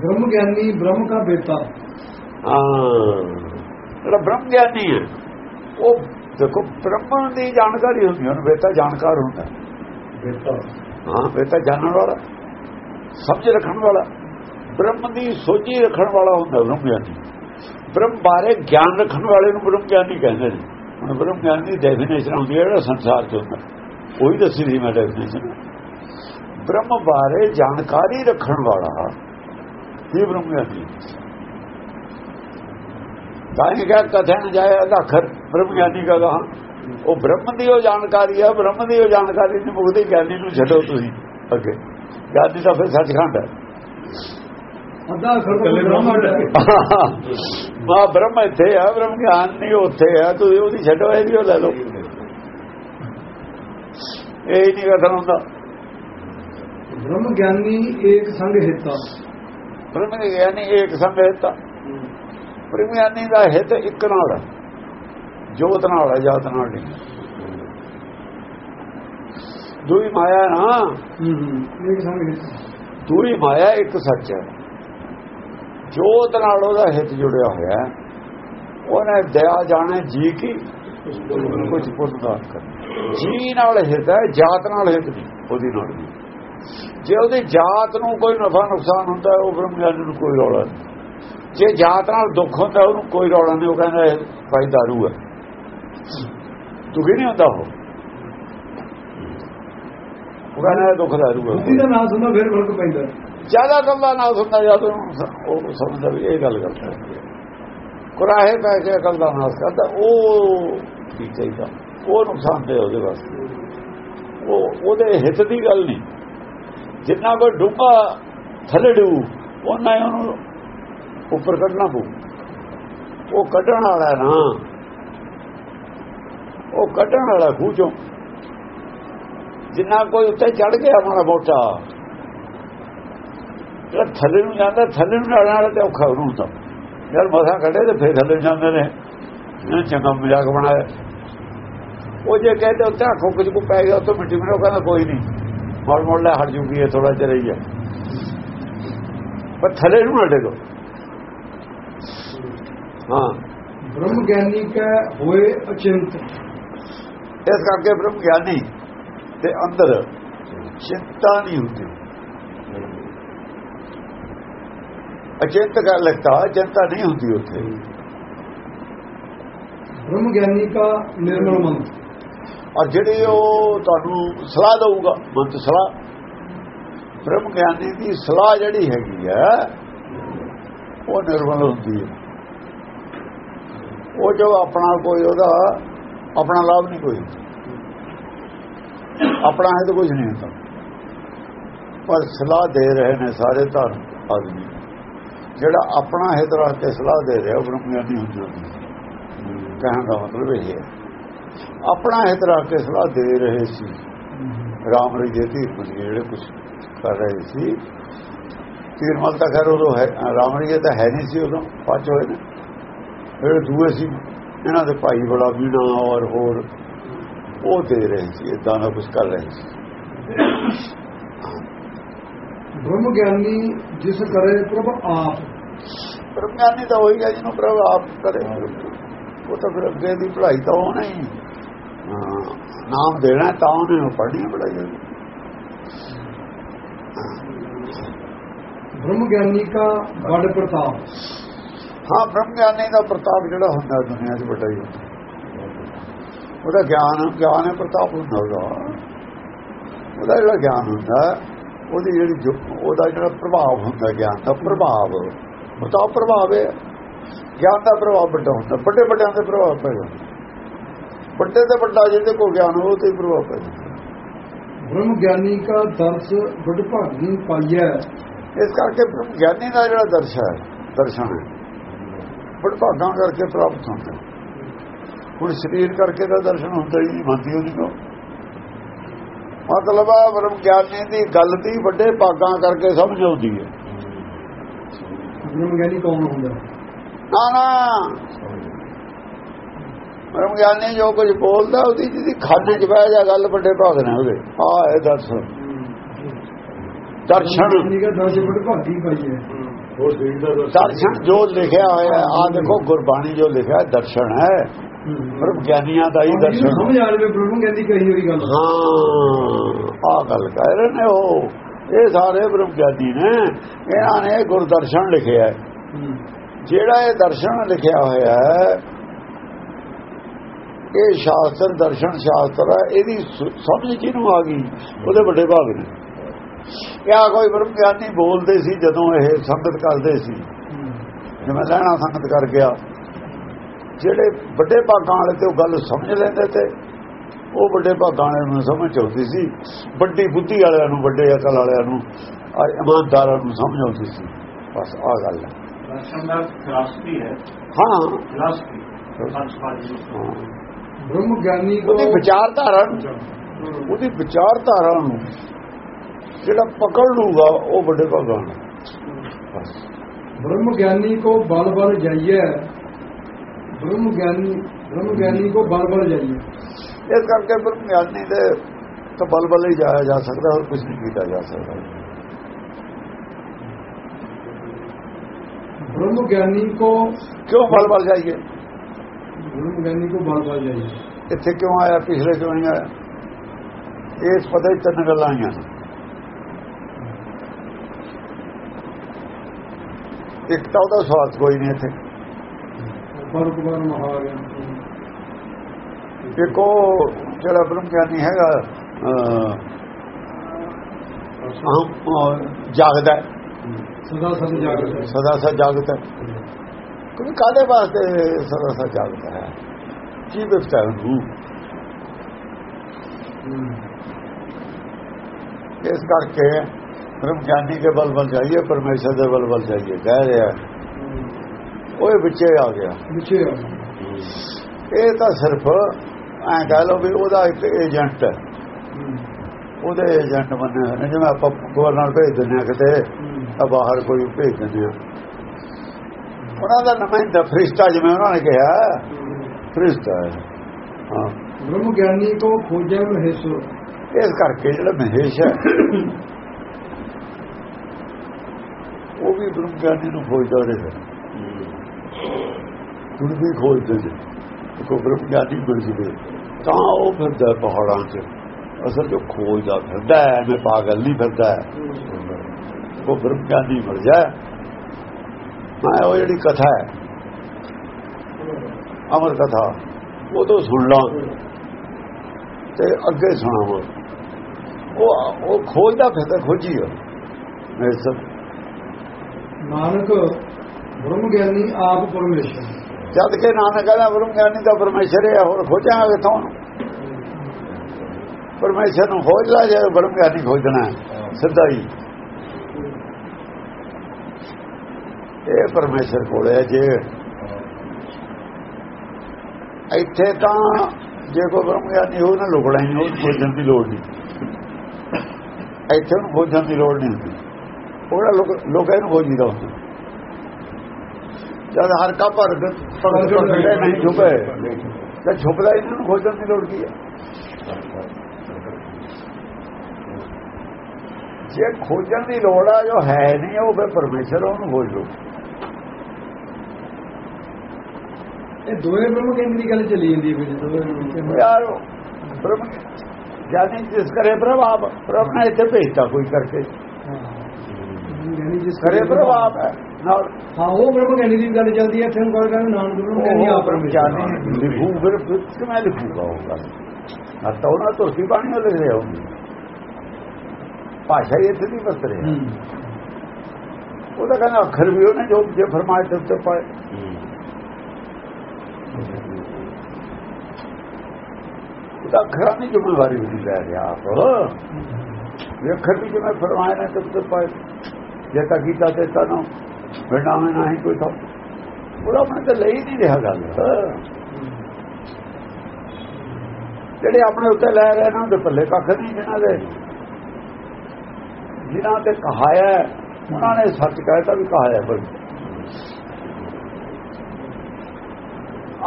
ਬ੍ਰਹਮ ਗਿਆਨੀ ਬ੍ਰਹਮ ਦਾ ਬੇਤਾ ਹਾਂ ਜਿਹੜਾ ਬ੍ਰਹਮ ਗਿਆਨੀ ਹੈ ਉਹ ਦੇਖੋ ਬ੍ਰਹਮ ਦੀ ਜਾਣਕਾਰੀ ਹੁੰਦੀ ਹੈ ਬੇਤਾ ਜਾਣਕਾਰ ਹੁੰਦਾ ਬੇਤਾ ਹਾਂ ਬੇਤਾ ਜਾਣਨ ਵਾਲਾ ਸਮਝ ਰੱਖਣ ਵਾਲਾ ਬ੍ਰਹਮ ਦੀ ਸੋਝੀ ਰੱਖਣ ਵਾਲਾ ਹੁੰਦਾ ਬ੍ਰਹਮ ਗਿਆਨੀ ਬ੍ਰਹਮ ਬਾਰੇ ਗਿਆਨ ਰੱਖਣ ਵਾਲੇ ਨੂੰ ਬ੍ਰਹਮ ਗਿਆਨੀ ਕਹਿੰਦੇ ਨੇ ਹੁਣ ਬ੍ਰਹਮ ਗਿਆਨ ਦੀ ਡੈਫੀਨੇਸ਼ਨ ਹੁੰਦੀ ਹੈ ਜਿਹੜਾ ਸੰਸਾਰ ਚ ਹੁੰਦਾ ਉਹੀ ਦੱਸੀ ਦੀ ਮੈਂ ਡੈਫੀਨੇਸ਼ਨ ਬ੍ਰਹਮ ਬਾਰੇ ਜਾਣਕਾਰੀ ਰੱਖਣ ਵਾਲਾ ਇਹ ਬ੍ਰਹਮ ਗਿਆਨੀ ਤਾਂ ਇਹ ਕਿਹਾ ਕਥਨ ਜਾਏ ਅਲਖਰ ਬ੍ਰਹਮ ਗਿਆਨੀ ਦਾ ਕਹਾ ਉਹ ਬ੍ਰਹਮ ਦੀ ਉਹ ਜਾਣਕਾਰੀ ਹੈ ਬ੍ਰਹਮ ਦੀ ਉਹ ਜਾਣਕਾਰੀ ਨਹੀਂ ਮੁਕਦੀ ਗਿਆਨੀ ਨੂੰ ਛੱਡੋ ਤੁਸੀਂ ਅੱਗੇ। ਗਿਆਨੀ ਤਾਂ ਫਿਰ ਸੱਚਖੰਡ ਹੈ ਹੈ। ਮਾ ਬ੍ਰਹਮ ਇੱਥੇ ਆ ਬ੍ਰਹਮ ਗਿਆਨ ਨਹੀਂ ਉੱਥੇ ਆ ਤੁਸੀਂ ਉਹਦੀ ਛੱਡੋ ਇਹ ਵੀ ਉਹ ਲੈ ਲਓ। ਇਹ ਹੀ ਨਹੀਂ ਕਥਨ ਹੁੰਦਾ। ਬ੍ਰਹਮ ਗਿਆਨੀ ਏਕ ਸੰਗ ਹਿੱਤਾ। ਬ੍ਰਹਮ ਗਿਆਨੀ ਇੱਕ ਸੰਗਤ ਬ੍ਰਹਮ ਗਿਆਨੀ ਦਾ ਹਿੱਤ ਇੱਕ ਨਾਲ ਹੈ ਜੋਤ ਨਾਲ ਹੈ ਜਾਤ ਨਾਲ ਨਹੀਂ। ਦੂਈ ਮਾਇਆ ਨਾ। ਦੂਈ ਮਾਇਆ ਇੱਕ ਸੱਚ ਹੈ। ਜੋਤ ਨਾਲ ਉਹਦਾ ਹਿੱਤ ਜੁੜਿਆ ਹੋਇਆ ਹੈ। ਉਹਨੇ ਦਇਆ ਜਾਣੇ ਜੀ ਕੀ? ਕੁਝ ਪੁੱਤਦਾਰ ਕਰ ਜੀ ਨਾਲ ਹਿੱਤ ਹੈ ਜਾਤ ਨਾਲ ਹਿੱਤ ਨਹੀਂ ਉਹਦੀ ਨਾਲ ਨਹੀਂ। ਜੇ ਉਹਦੀ ਜਾਤ ਨੂੰ ਕੋਈ ਨਫਾ ਨੁਕਸਾਨ ਹੁੰਦਾ ਉਹ ਬ੍ਰਹਮ ਗਿਆਨੀ ਨੂੰ ਕੋਈ ਰੌਲਾ ਨਹੀਂ। ਜੇ ਜਾਤ ਨਾਲ ਦੁੱਖ ਹੁੰਦਾ ਉਹਨੂੰ ਕੋਈ ਰੌਲਾ ਨਹੀਂ ਉਹ ਕਹਿੰਦਾ ਇਹ ਭਾਈ ਦਾਰੂ ਹੈ। ਦੁਖੀ ਨਹੀਂ ਹੁੰਦਾ ਉਹ। ਉਹ ਕਹਿੰਦਾ ਦੁੱਖ ਦਾਰੂ ਹੈ। ਬੁੱਧੀ ਦਾ ਨਾਮ ਸੁਣਦਾ ਫਿਰ ਫ਼ਰਕ ਪੈਂਦਾ। ਜ਼ਿਆਦਾ ਗੱਲਾਂ ਨਾਲ ਸੁਣਦਾ ਉਹਨੂੰ ਉਹ ਸਮਝਦਾ ਵੀ ਇਹ ਗੱਲ ਕਰਦਾ। ਕੁਰਾਹੇ ਪੈ ਕੇ ਅਕਲ ਦਾ ਨਾਸ ਕਰਦਾ ਉਹ ਠੀਕ ਚਾਹੀਦਾ? ਉਹ ਨੁਕਸਾਨ ਦੇ ਉਹਦੇ ਵਾਸਤੇ। ਉਹ ਉਹਦੇ ਹਿੱਤ ਦੀ ਗੱਲ ਨਹੀਂ। ਜਿੰਨਾ ਕੋ ਡੁੱਬਾ ਥੱਲੇ ਡੂ ਉਹਨਾਂ ਹੀ ਉਹਨੂੰ ਉੱਪਰ ਕੱਢਣਾ ਪਊ। ਉਹ ਕੱਢਣ ਵਾਲਾ ਨਾ, ਉਹ ਕੱਢਣ ਵਾਲਾ ਖੂਹ ਚੋਂ। ਜਿੰਨਾ ਕੋਈ ਉੱਤੇ ਚੜ ਗਿਆ ਮਾੜਾ ਮੋਟਾ, ਜਿਹੜਾ ਥੱਲੇ ਨੂੰ ਜਾਂਦਾ, ਥੱਲੇ ਨੂੰ ਜਾਣ ਵਾਲਾ ਤੇ ਔਖਾ ਉਹਨੂੰ ਤਾਂ। ਯਾਰ ਮਸਾ ਕੱਢੇ ਤੇ ਫੇਰ ਥੱਲੇ ਨੂੰ ਜਾਂਦੇ ਨੇ। ਇਹਨਾਂ ਚੰਗਾ ਮਜ਼ਾਕ ਬਣਾਇਆ। ਉਹ ਜੇ ਕਹਿੰਦੇ ਉੱਤੇ ਆਖੋ ਕੁਝ ਕੋ ਪੈ ਗਿਆ ਉੱਥੇ ਮਿੱਟੀ ਮਿਲੋ ਕਹਿੰਦਾ ਕੋਈ ਨਹੀਂ। ਮੋੜ ਮੋੜ ਲੈ ਹਟ ਜੂਗੀ ਇਹ ਥੋੜਾ ਜਿਹਾ ਰਹੀ ਹੈ ਪਰ ਥੱਲੇ ਨੂੰ ਨਾ ਡੇਗੋ। ਹਾਂ। ਬ੍ਰਹਮ ਗਿਆਨੀ ਕੈ ਹੋਏ ਅਚਿੰਤ। ਇਸ ਕਰਕੇ ਬ੍ਰਹਮ ਗਿਆਨੀ ਦੇ ਅੰਦਰ ਚਿੰਤਾ ਨਹੀਂ ਹੁੰਦੀ। ਅਚਿੰਤ ਕਰ ਲੱਗਦਾ ਚਿੰਤਾ ਨਹੀਂ ਹੁੰਦੀ ਉੱਥੇ। ਬ੍ਰਹਮ ਗਿਆਨੀ ਕਾ ਨਿਰਮਲ ਮਨ ਔਰ ਜਿਹੜੀ ਉਹ ਤੁਹਾਨੂੰ ਸਲਾਹ ਦਊਗਾ ਮੰਤ ਸਲਾਹ, ਬ੍ਰਹਮ ਗਿਆਨੀ ਦੀ ਸਲਾਹ ਜਿਹੜੀ ਹੈਗੀ ਹੈ, ਉਹ ਨਿਰਮਲ ਹੁੰਦੀ ਹੈ। ਉਹ ਜੋ ਆਪਣਾ ਕੋਈ ਉਹਦਾ ਆਪਣਾ ਲਾਭ ਨਹੀਂ ਕੋਈ ਆਪਣਾ ਹੈ ਤਾਂ ਕੁਝ ਨਹੀਂ ਹੁੰਦਾ। ਪਰ ਸਲਾਹ ਦੇ ਰਹੇ ਨੇ ਸਾਰੇ ਧਰਮ ਆਦਮੀ। ਜਿਹੜਾ ਆਪਣਾ ਹਿੱਤ ਰੱਖ ਕੇ ਸਲਾਹ ਦੇ ਰਿਹਾ, ਉਹ ਬ੍ਰਹਮ ਗਿਆਨੀ ਹੁੰਦੀ ਹੈ। ਕਹਿਣ ਦਾ ਮਤਲਬ ਇਹ ਹੈ। ਆਪਣਾ ਹਿੱਤ ਰੱਖ ਕੇ ਸਲਾਹ ਦੇ ਰਹੇ ਸੀ। ਰਾਮ ਰਜੇ ਧੀਰ ਪੁੱਜ ਜਿਹੜੇ ਕੁਝ ਕਰ ਰਹੇ ਸੀ। ਤੀਰਮਲ ਤਾਂ ਖੈਰ ਉਦੋਂ ਹੈ ਰਾਮ ਰਜੇ ਤਾਂ ਹੈ ਨਹੀਂ ਸੀ ਉਦੋਂ ਪੰਜ ਹੋਏ ਨੇ। ਜਿਹੜੇ ਦੂਏ ਸੀ ਇਹਨਾਂ ਦੇ ਭਾਈ ਬੜਾ ਵੀਣਾ ਔਰ ਹੋਰ ਉਹ ਦੇ ਰਹੇ ਸੀ ਇਦਾਂ ਦਾ ਕੁਝ ਕਰ ਰਹੇ ਸੀ। ਬ੍ਰਹਮ ਗਿਆਨੀ ਜਿਸ ਕਰੇ ਪ੍ਰਭ ਆਪ। ਪ੍ਰਗਿਆਨੀ ਤਾਂ ਹੋਈ ਗਿਆ ਜਿਹਨੂੰ ਪ੍ਰਭ ਆਪ ਕਰੇ। ਉਹ ਤਾਂ ਫਿਰ ਅੱਗੇ ਦੀ ਪੜ੍ਹਾਈ ਤਾਂ ਉਹਨੇ ਹੀ ਹਾਂ, ਨਾਮ ਦੇਣਾ ਤਾਂ ਉਹਨੇ ਉਹ ਪੜ੍ਹਨੀ ਉਹਦੀ। ਬ੍ਰਹਮ ਗਿਆਨੀ ਕਾ ਵੱਡ ਪ੍ਰਤਾਪ। ਹਾਂ ਬ੍ਰਹਮ ਗਿਆਨੀ ਦਾ ਪ੍ਰਤਾਪ ਜਿਹੜਾ ਹੁੰਦਾ ਦੁਨੀਆ 'ਚ ਵੱਡਾ ਹੀ ਹੁੰਦਾ। ਉਹਦਾ ਗਿਆਨ ਗਿਆਨ ਹੈ ਪ੍ਰਤਾਪ ਹੁੰਦਾ ਉਹਦਾ। ਉਹਦਾ ਜਿਹੜਾ ਗਿਆਨ ਹੁੰਦਾ ਉਹਦੀ ਜਿਹੜੀ ਉਹਦਾ ਜਿਹੜਾ ਪ੍ਰਭਾਵ ਹੁੰਦਾ ਗਿਆਨ ਦਾ ਪ੍ਰਭਾਵ। ਤਾਂ ਪ੍ਰਭਾਵ ਹੈ। ਗਿਆਨ ਦਾ ਪ੍ਰਭਾਵ ਵੱਡਾ ਹੁੰਦਾ ਵੱਡੇ ਵੱਡਿਆਂ ਦੇ ਪ੍ਰਭਾਵ ਪੈਦਾ ਵੱਡੇ ਤੇ ਵੱਡਾ ਜਿਹਦੇ ਕੋਲ ਗਿਆਨ ਹੋ ਤੇ ਪ੍ਰਭਾਵ ਪੈਦਾ ਬ੍ਰਹਮ ਗਿਆਨੀ ਕਾ ਦਰਸ ਵੱਡ ਭਾਗੀ ਪਾਈਐ। ਇਸ ਕਰਕੇ ਬ੍ਰਹਮ ਗਿਆਨੀ ਦਾ ਜਿਹੜਾ ਦਰਸ਼ ਹੈ ਦਰਸ਼ਨ ਹੈ ਬੜ ਭਾਗਾਂ ਕਰਕੇ ਪ੍ਰਾਪਤ ਹੁੰਦਾ। ਹੁਣ ਸਰੀਰ ਕਰਕੇ ਤਾਂ ਦਰਸ਼ਨ ਹੁੰਦਾ ਹੀ ਨਹੀਂ ਉਹਦੀ ਕੋ ਮਤਲਬ ਆ ਬ੍ਰਹਮ ਗਿਆਨੀ ਦੀ ਗੱਲ ਦੀ ਵੱਡੇ ਭਾਗਾਂ ਕਰਕੇ ਸਮਝ ਆਉਂਦੀ ਹੈ। ਬ੍ਰਹਮ ਗਿਆਨੀ ਕੌਣ ਹੁੰਦਾ? ਨਾ ਨਾ। ਬ੍ਰਹਮ ਗਿਆਨੀ ਜੋ ਕੁਝ ਬੋਲਦਾ ਉਹਦੀ ਜਿਹਦੀ ਖਾਨੇ 'ਚ ਬਹਿ ਜਾ ਗੱਲ ਵੱਡੇ ਭਾਗ ਨੇ ਉਹਦੇ ਆ ਇਹ ਦਰਸ਼ਨ। ਦਰਸ਼ਨ ਜੋ ਲਿਖਿਆ ਹੋਇਆ ਆ ਦੇਖੋ ਗੁਰਬਾਣੀ ਜੋ ਲਿਖਿਆ ਦਰਸ਼ਨ ਹੈ। ਪਰ ਗਿਆਨੀਆਂ ਦਾ ਹੀ ਦਰਸ਼ਨ। ਸਮਝ ਆ ਜਾਵੇ ਬ੍ਰਹਮ ਗਿਆਨੀ ਕਹੀ ਹੋਈ ਗੱਲ। ਹਾਂ ਆ ਗੱਲ ਕਹਿ ਰਹੇ ਨੇ ਉਹ। ਇਹ ਸਾਰੇ ਬ੍ਰਹਮ ਗਿਆਨੀ ਨੇ। ਇਹਨਾਂ ਨੇ ਗੁਰਦਰਸ਼ਨ ਲਿਖਿਆ। ਜਿਹੜਾ ਇਹ ਦਰਸ਼ਨ ਲਿਖਿਆ ਹੋਇਆ ਹੈ ਇਹ ਸ਼ਾਸਤਰ ਦਰਸ਼ਨ ਸ਼ਾਸਤਰ ਹੈ ਇਹਦੀ ਸਮਝ ਕਿਹਨੂੰ ਆ ਗਈ? ਉਹਦੇ ਵੱਡੇ ਭਾਗ ਨੇ। ਕਿਆ ਕੋਈ ਬ੍ਰਹਮ ਗਿਆਨੀ ਬੋਲਦੇ ਸੀ ਜਦੋਂ ਇਹ ਸੰਗਤ ਕਰਦੇ ਸੀ। ਜਿਵੇਂ ਲੈਣਾ ਸੰਗਤ ਕਰ ਗਿਆ। ਜਿਹੜੇ ਵੱਡੇ ਭਾਗਾਂ ਵਾਲੇ ਤੇ ਉਹ ਗੱਲ ਸਮਝ ਲੈਂਦੇ ਤੇ ਉਹ ਵੱਡੇ ਭਾਗਾਂ ਵਾਲਿਆਂ ਨੂੰ ਸਮਝ ਆਉਂਦੀ ਸੀ। ਵੱਡੀ ਬੁੱਧੀ ਵਾਲਿਆਂ ਨੂੰ ਵੱਡੇ ਅਕਲ ਵਾਲਿਆਂ ਨੂੰ ਔਰ ਇਮਾਨਦਾਰਾਂ ਨੂੰ ਸਮਝ ਆਉਂਦੀ ਸੀ। ਬਸ ਆ ਗੱਲ ਹੈ। ਦਾ ਫਿਲਾਸਫੀ ਹੈ। ਹਾਂ। ਫਿਲਾਸਫੀ। ਬ੍ਰਹਮ ਗਿਆਨੀ ਉਹਦੀ ਵਿਚਾਰਧਾਰਾ ਉਹਦੀ ਵਿਚਾਰਧਾਰਾ ਨੂੰ ਜਿਹੜਾ ਪਕੜ ਲੂਗਾ ਉਹ ਵੱਡੇ ਭਗਵਾਨ ਬ੍ਰਹਮ ਗਿਆਨੀ ਕੋ ਬਲ ਬਲ ਜਾਈਏ। ਬ੍ਰਹਮ ਗਿਆਨੀ ਬ੍ਰਹਮ ਗਿਆਨੀ ਕੋ ਬਲ ਬਲ ਜਾਈਏ। ਇਸ ਕਰਕੇ ਫਿਰ ਗਿਆਨੀ ਦੇ ਤਾਂ ਬਲ ਬਲ ਹੀ ਜਾਇਆ ਜਾ ਸਕਦਾ ਹੋਰ ਕੁਝ ਨਹੀਂ ਕੀਤਾ ਜਾ ਸਕਦਾ। ਬ੍ਰਹਮ ਗਿਆਨੀ ਕੋ ਕਿਉਂ ਬਲ ਬਲ ਜਾਈਏ? ਇੱਥੇ ਕਿਉਂ ਆਇਆ ਪਿਛਲੇ ਕਿਉਂ ਨਹੀਂ ਆਇਆ ਇਸ ਪਤਾ ਹੀ ਤਨ ਗੱਲਾਂ ਆਈਆਂ ਇੱਕ ਤਾਂ ਉਹਦਾ ਸਵਾਸ ਕੋਈ ਨਹੀਂ ਇੱਥੇ ਬਰਕਬਾਰ ਮਹਾ ਗਿਆ ਦੇਖੋ ਜਿਹੜਾ ਬ੍ਰਹਮ ਗਿਆਨੀ ਹੈਗਾ ਅਹ ਜਾਗਦਾ ਸਦਾ ਸਦਾ ਜਾਗਦਾ ਸਦਾ ਸਦਾ ਜਾਗਦਾ ਕਿਉਂਕਿ ਕਾਦੇ ਵਾਸਤੇ ਸਦਾ ਸਦਾ ਜਾਗਦਾ ਹੈ? ਕੀ ਹੈ। ਉਹਨੂੰ ਇਸ ਕਰਕੇ ਬ੍ਰਹਮ ਗਿਆਨੀ ਕੇ ਬਲ ਬਲ ਜਾਈਏ ਪਰਮੇਸ਼ਰ ਦੇ ਬਲ ਬਲ ਜਾਈਏ ਕਹਿ ਰਿਹਾ ਉਹ ਵਿੱਚੇ ਆ ਗਿਆ। पीछे ਇਹ ਤਾਂ ਸਿਰਫ ਐਂ ਕਹਿ ਲਓ ਵੀ ਉਹਦਾ ਇੱਕ ਏਜੰਟ ਹੈ। ਉਹਦੇ ਏਜੰਟ ਨੇ ਜਿਵੇਂ ਆਪਾਂ ਗਵਰਨਰ ਭੇਜ ਦਿੰਦੇ ਆ ਕਿਤੇ ਤਾਂ ਬਾਹਰ ਕੋਈ ਭੇਜ ਦਿੰਦੇ ਆ। ਉਹਨਾਂ ਦਾ ਨਾਮ ਹੈ ਫਰਿਸ਼ਤਾ ਜਿਵੇਂ ਉਹਨਾਂ ਨੇ ਕਿਹਾ। ਫਰਿਸ਼ਤਾ ਹਾਂ। ਬ੍ਰਹਮ ਗਿਆਨੀ ਕੋ ਖੋਜੈ ਮਹੇਸ਼। ਇਸ ਕਰਕੇ ਜਿਹੜਾ ਮਹੇਸ਼ ਹੈ ਉਹ ਵੀ ਬ੍ਰਹਮ ਗਿਆਨੀ ਨੂੰ ਖੋਜਦਾ ਰਿਹਾ ਹੁਣ ਵੀ ਖੋਜਦੇ ਨੇ। ਕੋ ਬ੍ਰਹਮ ਗਿਆਨੀ ਬਣ ਜਵੇ। ਤਾਂ ਉਹ ਫਿਰਦਾ ਪਹਾੜਾਂ 'ਚ। ਅਸਲ ਜੋ ਖੋਜਦਾ ਫਿਰਦਾ ਐਵੇਂ ਪਾਗਲ ਨਹੀਂ ਫਿਰਦਾ ਉਹ ਬ੍ਰਹਮ ਗਿਆਨੀ ਬਣ ਜਾਏ ਮੈਂ ਉਹ ਜਿਹੜੀ ਕਥਾ ਹੈ ਅਮਰ ਕਥਾ ਉਹ ਤੋਂ ਸੁਣ ਲਾਂ ਤੇ ਅੱਗੇ ਸੁਣਾਵਾਂ। ਉਹ ਉਹ ਖੋਜਦਾ ਫਿਰ ਖੋਜੀ ਹੋ ਮੇਰੇ ਸਭ ਨਾਨਕ ਬ੍ਰਹਮ ਗਿਆਨੀ ਆਪ ਪਰਮੇਸ਼ਰ। ਜਦ ਕੇ ਨਾਨਕ ਕਹਿੰਦਾ ਬ੍ਰਹਮ ਗਿਆਨੀ ਦਾ ਪਰਮੇਸ਼ਰ ਹੈ ਹੋਰ ਖੋਜਾਂਗੇ ਤੋਂ ਪਰਮੇਸ਼ਰ ਨੂੰ ਖੋਜਦਾ ਜੇ ਬ੍ਰਹਮ ਗਿਆਨੀ ਖੋਜਣਾ ਸਿੱਧਾ ਹੀ। ਇਹ ਪਰਮੇਸ਼ਰ ਕੋਲ ਹੈ ਜੇ। ਇੱਥੇ ਤਾਂ ਜੇ ਬ੍ਰਹਮ ਗਿਆਨੀ ਹੋ ਨਾ ਲੁਕਣਾ ਹੀ ਉਹ ਖੋਜਣ ਦੀ ਲੋੜ ਨਹੀਂ। ਇੱਥੇ ਉਹਨੂੰ ਖੋਜਣ ਦੀ ਲੋੜ ਨਹੀਂ ਹੁੰਦੀ। ਉਹਦਾ ਲੋਕ ਲੋਕਾਂ ਨੂੰ ਖੋਜੀਦਾ ਹੁੰਦਾ। ਜਦ ਹਰ ਕਾ ਭਗਤ ਭਗੜੇ ਨਹੀਂ ਛੁਪੇ ਤੇ ਛੁਪਦਾ ਇਹਨਾਂ ਨੂੰ ਖੋਜਣ ਦੀ ਲੋੜ ਕੀ ਹੈ? ਜੇ ਖੋਜਣ ਦੀ ਲੋੜ ਆ ਜੋ ਹੈ ਨਹੀਂ ਉਹ ਫਿਰ ਪਰਮੇਸ਼ਰ ਉਹਨੂੰ ਖੋਜ ਲੋ ਇਹ ਦੋਵੇਂ ਬ੍ਰਹਮ ਗਿਆਨੀ ਦੀ ਗੱਲ ਚੱਲੀ ਜਾਂਦੀ ਹੈ ਫਿਰ ਜਦੋਂ ਯਾਰ ਬ੍ਰਹਮ ਜਾਨੀ ਜਿਸ ਕਰੇ ਪ੍ਰਭਾਵ ਪ੍ਰਭ ਨੇ ਇੱਥੇ ਭੇਜਤਾ ਕੋਈ ਕਰਕੇ। ਗਿਆਨੀ ਜਿਸ ਕਰੇ ਪ੍ਰਭਾਵ। ਹੈ। ਨਾਲ ਹਾਂ ਉਹ ਬ੍ਰਹਮ ਗਿਆਨੀ ਦੀ ਗੱਲ ਚੱਲਦੀ ਹੈ ਇੱਥੇ ਗੱਲ ਕਹਿੰਦੇ ਨਾਨਕ ਬ੍ਰਹਮ ਗਿਆਨੀ ਆਪ ਪਰਮੇਸ਼ਰ ਜਾਨੀ ਲਿਖੂ ਫਿਰ ਕਿਵੇਂ ਲਿਖੂਗਾ ਉਹ ਗੱਲ? ਨਾ ਤਾਂ ਉਹਨਾਂ ਤੋਂ ਸੀ ਬਾਣੀ ਉਹ ਲਿਖ ਰਿਹਾ ਹੋਊਗੀ ਭਾਸ਼ਾ ਹੀ ਇੱਥੇ ਦੀ ਵਰਤ ਰਿਹਾ। ਹੂੰ। ਉਹਦਾ ਕਹਿੰਦਾ ਅੱਖਰ ਵੀ ਉਹਨੇ ਜੋ ਜੇ ਫਰਮਾਏ ਤੇ ਉੱਤੇ ਪਾਏ। ਉਹਦਾ ਅੱਖਰਾਂ ਦੀ ਜ਼ਿੰਮੇਵਾਰੀ ਵੀ ਲੈ ਰਿਹਾ ਆਪ। ਇਹ ਅੱਖਰ ਵੀ ਜਿਵੇਂ ਫਰਮਾਏ ਨੇ, ਤੇ ਉੱਤੇ ਪਾਏ। ਜੇ ਤਾਂ ਕੀਤਾ ਤੇ ਤਾਂ ਬਿਨਾ ਮੈਂ ਨਹੀਂ ਕੋਈ ਤਾਂ ਉਹਦਾ ਆਪਣੇ ਤੇ ਲਈ ਨਹੀਂ ਰਿਹਾ ਗੱਲ। ਜਿਹੜੇ ਆਪਣੇ ਉੱਤੇ ਲੈ ਰਹੇ ਨੇ, ਉਹਦੇ ਪੱਲੇ ਕੱਖ ਨਹੀਂ ਜਿਹਨਾਂ ਦੇ। ਜਿਨ੍ਹਾਂ ਤੇ ਕਹਾਇਆ, ਉਹਨਾਂ ਨੇ ਸੱਚ ਕਹਿਤਾ ਵੀ ਕਹਾਇਆ ਪਰ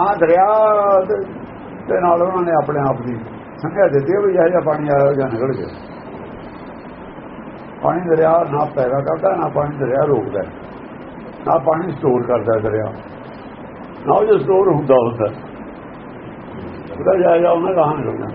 ਆ ਦਰਿਆ ਦੇ ਨਾਲ ਉਹਨਾਂ ਨੇ ਆਪਣੇ ਆਪ ਦੀ ਸੰਘਿਆ ਦਿੱਤੀ ਵੀ ਇਹ ਜਿਹਾ ਪਾਣੀ ਆਇਆ ਜਾਂ ਨਿਕਲ ਗਿਆ। ਪਾਣੀ ਦਰਿਆ ਨਾ ਪੈਦਾ ਕਰਦਾ, ਨਾ ਪਾਣੀ ਦਰਿਆ ਰੋਕਦਾ ਨਾ ਪਾਣੀ ਸਟੋਰ ਕਰਦਾ ਦਰਿਆ। ਨਾ ਉਹ ਜੋ ਸਟੋਰ ਹੁੰਦਾ ਹੁੰਦਾ ਉਹਦਾ ਜਾਇਦਾ ਉਹਨਾਂ ਦਾ ਕਹਾਂ ਲੱਗਦਾ